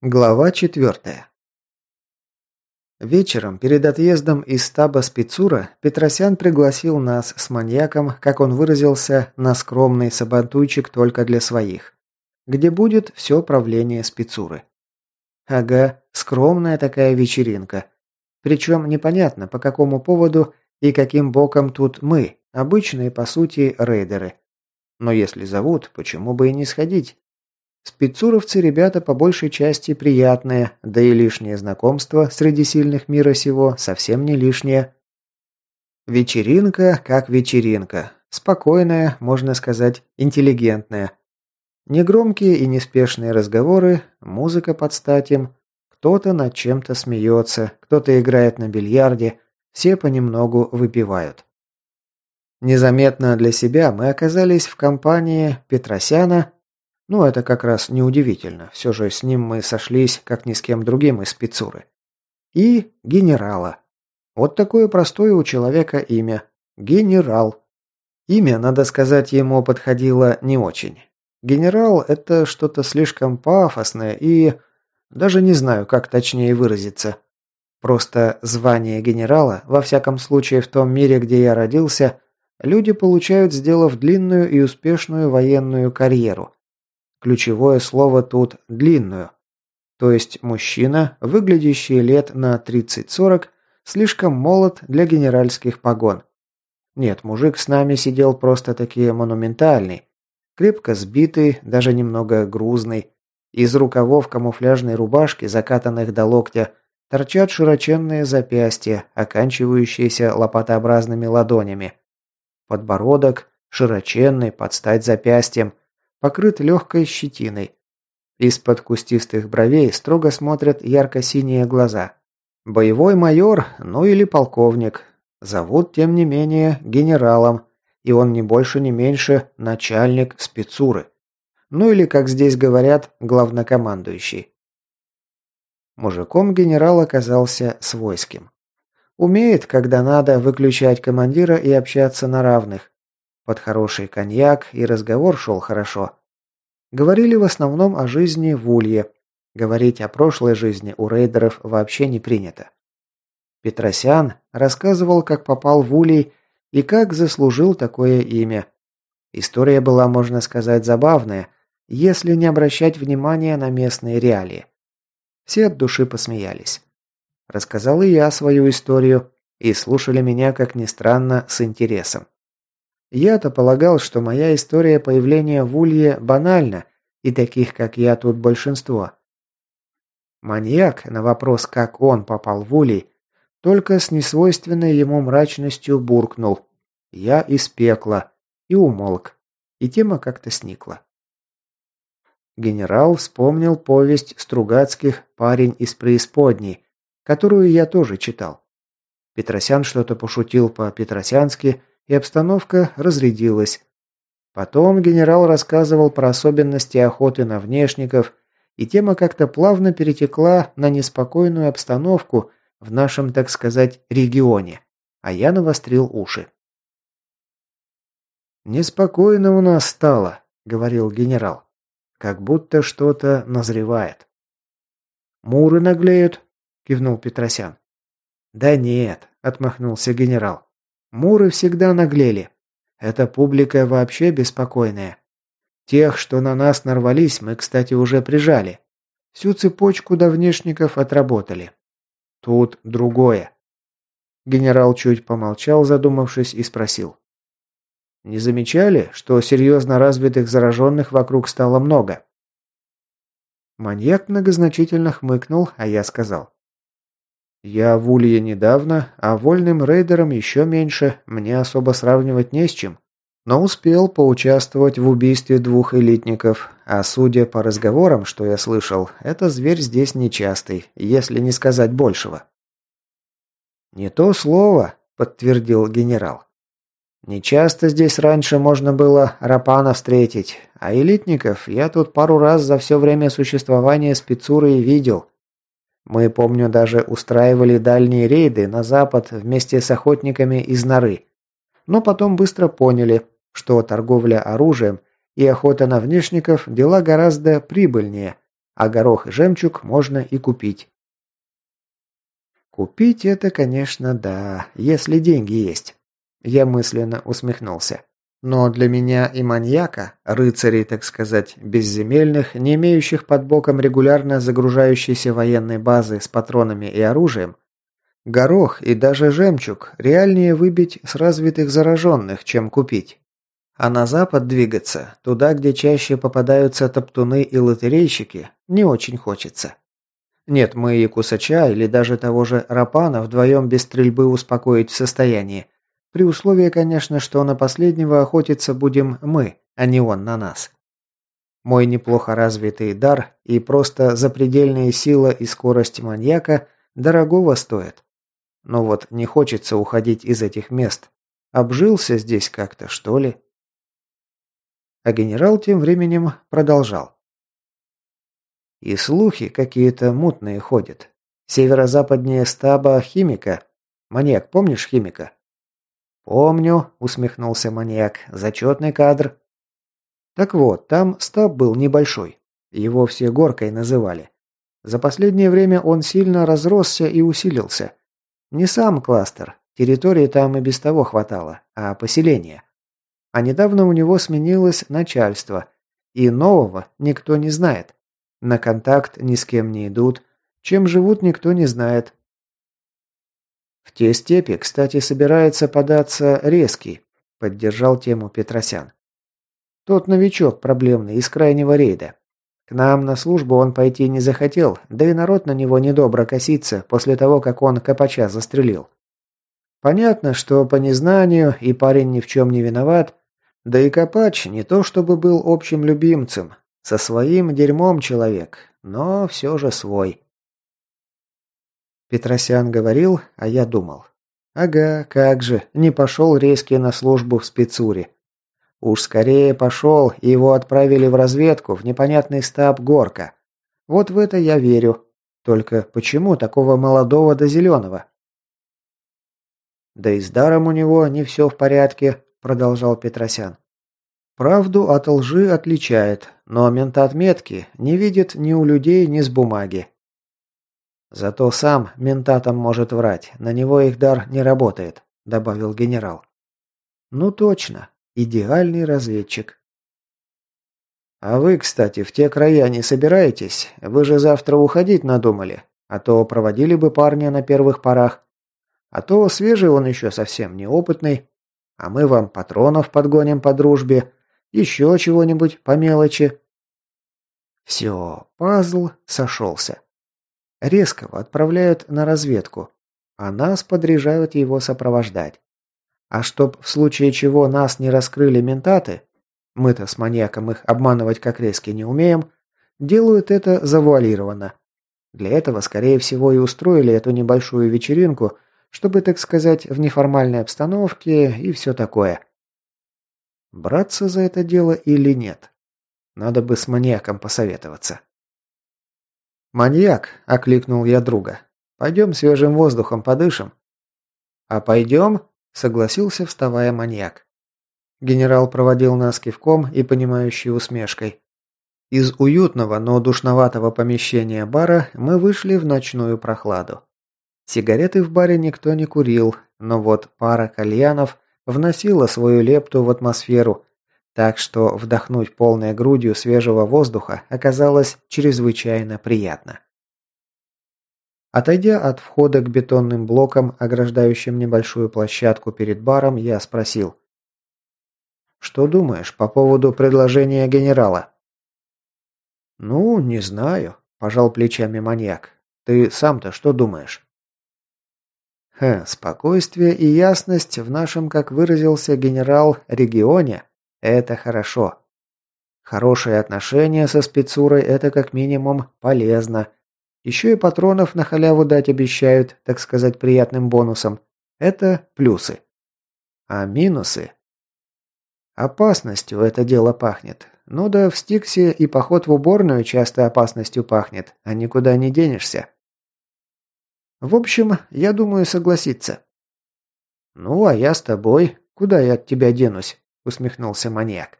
Глава четвертая. Вечером, перед отъездом из стаба Спицура, Петросян пригласил нас с маньяком, как он выразился, на скромный сабантуйчик только для своих, где будет все правление Спицуры. Ага, скромная такая вечеринка. Причем непонятно, по какому поводу и каким боком тут мы, обычные, по сути, рейдеры. Но если зовут, почему бы и не сходить? Спецуровцы ребята по большей части приятные, да и лишнее знакомство среди сильных мира сего совсем не лишнее. Вечеринка как вечеринка. Спокойная, можно сказать, интеллигентная. Негромкие и неспешные разговоры, музыка под стать им. Кто-то над чем-то смеется, кто-то играет на бильярде, все понемногу выпивают. Незаметно для себя мы оказались в компании Петросяна, ну, это как раз неудивительно. Все же с ним мы сошлись, как ни с кем другим из спецуры. И генерала. Вот такое простое у человека имя. Генерал. Имя, надо сказать, ему подходило не очень. Генерал – это что-то слишком пафосное и... Даже не знаю, как точнее выразиться. Просто звание генерала, во всяком случае в том мире, где я родился, люди получают, сделав длинную и успешную военную карьеру – Ключевое слово тут «длинную». То есть мужчина, выглядящий лет на 30-40, слишком молод для генеральских погон. Нет, мужик с нами сидел просто-таки монументальный, крепко сбитый, даже немного грузный. Из рукавов камуфляжной рубашки, закатанных до локтя, торчат широченные запястья, оканчивающиеся лопатообразными ладонями. Подбородок, широченный, под стать запястьем – покрыт легкой щетиной. Из-под кустистых бровей строго смотрят ярко-синие глаза. Боевой майор, ну или полковник. Зовут, тем не менее, генералом, и он не больше, не меньше начальник спецуры. Ну или, как здесь говорят, главнокомандующий. Мужиком генерал оказался свойским. Умеет, когда надо, выключать командира и общаться на равных. Под хороший коньяк и разговор шел хорошо. Говорили в основном о жизни в Улье. Говорить о прошлой жизни у рейдеров вообще не принято. Петросян рассказывал, как попал в Улей и как заслужил такое имя. История была, можно сказать, забавная, если не обращать внимания на местные реалии. Все от души посмеялись. Рассказал и я свою историю, и слушали меня, как ни странно, с интересом. Я-то полагал, что моя история появления в Улье банальна, и таких, как я, тут большинство. Маньяк на вопрос, как он попал в Улей, только с несвойственной ему мрачностью буркнул «Я из пекла» и умолк, и тема как-то сникла. Генерал вспомнил повесть Стругацких «Парень из преисподней», которую я тоже читал. Петросян что-то пошутил по-петросянски, и обстановка разрядилась. Потом генерал рассказывал про особенности охоты на внешников, и тема как-то плавно перетекла на неспокойную обстановку в нашем, так сказать, регионе, а я навострил уши. «Неспокойно у нас стало», — говорил генерал. «Как будто что-то назревает». «Муры наглеют», — кивнул Петросян. «Да нет», — отмахнулся генерал. Муры всегда наглели. Эта публика вообще беспокойная. Тех, что на нас нарвались, мы, кстати, уже прижали. Всю цепочку до внешников отработали. Тут другое. Генерал чуть помолчал, задумавшись, и спросил. Не замечали, что серьезно развитых зараженных вокруг стало много? Маньяк многозначительно хмыкнул, а я сказал. Я в Улье недавно, а вольным рейдерам еще меньше, мне особо сравнивать не с чем. Но успел поучаствовать в убийстве двух элитников, а судя по разговорам, что я слышал, это зверь здесь нечастый, если не сказать большего. «Не то слово», — подтвердил генерал. «Нечасто здесь раньше можно было рапана встретить, а элитников я тут пару раз за все время существования спецуры видел. Мы, помню, даже устраивали дальние рейды на запад вместе с охотниками из норы. Но потом быстро поняли, что торговля оружием и охота на внешников – дела гораздо прибыльнее, А горох и жемчуг можно и купить. Купить это, конечно, да, если деньги есть. Я мысленно усмехнулся. Но для меня и маньяка, рыцарей, так сказать, безземельных, не имеющих под боком регулярно загружающейся военной базы с патронами и оружием, горох и даже жемчуг реальнее выбить с развитых зараженных, чем купить. А на запад двигаться, туда, где чаще попадаются топтуны и лотерейщики, не очень хочется. Нет, мы и Кусача или даже того же Рапана вдвоем без стрельбы успокоить в состоянии, при условии, конечно, что на последнего охотиться будем мы, а не он на нас. Мой неплохо развитый дар и просто запредельная сила и скорость маньяка дорогого стоят. Но вот не хочется уходить из этих мест. Обжился здесь как-то, что ли? А генерал тем временем продолжал. И слухи какие-то мутные ходят. Северо-западнее стаба химика. Маньяк, помнишь химика? «Помню», — усмехнулся маньяк, — «зачетный кадр». Так вот, там стаб был небольшой. Его все горкой называли. За последнее время он сильно разросся и усилился. Не сам кластер, территории там и без того хватало, а поселение. А недавно у него сменилось начальство, и нового никто не знает. На контакт ни с кем не идут, чем живут никто не знает, «В те степи, кстати, собирается податься резкий», – поддержал тему Петросян. «Тот новичок проблемный из крайнего рейда. К нам на службу он пойти не захотел, да и народ на него недобро косится после того, как он Копача застрелил. Понятно, что по незнанию и парень ни в чем не виноват, да и Копач не то чтобы был общим любимцем, со своим дерьмом человек, но все же свой. Петросян говорил, а я думал. Ага, как же, не пошел резкий на службу в спецуре. Уж скорее пошел, и его отправили в разведку, в непонятный стаб Горка. Вот в это я верю. Только почему такого молодого до зеленого? Да и с даром у него не все в порядке, продолжал Петросян. Правду от лжи отличает, но ментоотметки не видит ни у людей, ни с бумаги. «Зато сам ментатом может врать, на него их дар не работает», – добавил генерал. «Ну точно, идеальный разведчик». «А вы, кстати, в те края не собираетесь? Вы же завтра уходить надумали, а то проводили бы парня на первых порах. А то свежий он еще совсем неопытный, а мы вам патронов подгоним по дружбе, еще чего-нибудь по мелочи». Все, пазл сошелся. Резкого отправляют на разведку, а нас подряжают его сопровождать. А чтоб в случае чего нас не раскрыли ментаты, мы-то с маньяком их обманывать как резки не умеем, делают это завуалированно. Для этого, скорее всего, и устроили эту небольшую вечеринку, чтобы, так сказать, в неформальной обстановке и все такое. Браться за это дело или нет? Надо бы с маньяком посоветоваться. «Маньяк!» – окликнул я друга. «Пойдем свежим воздухом подышим». «А пойдем?» – согласился, вставая маньяк. Генерал проводил нас кивком и понимающей усмешкой. Из уютного, но душноватого помещения бара мы вышли в ночную прохладу. Сигареты в баре никто не курил, но вот пара кальянов вносила свою лепту в атмосферу, так что вдохнуть полной грудью свежего воздуха оказалось чрезвычайно приятно. Отойдя от входа к бетонным блокам, ограждающим небольшую площадку перед баром, я спросил. «Что думаешь по поводу предложения генерала?» «Ну, не знаю», – пожал плечами маньяк. «Ты сам-то что думаешь?» Хм, спокойствие и ясность в нашем, как выразился генерал, регионе это хорошо. Хорошие отношения со спецурой – это как минимум полезно. Еще и патронов на халяву дать обещают, так сказать, приятным бонусом. Это плюсы. А минусы? Опасностью это дело пахнет. Ну да, в Стиксе и поход в уборную часто опасностью пахнет, а никуда не денешься. В общем, я думаю согласиться. Ну, а я с тобой. Куда я от тебя денусь? Усмехнулся маньяк.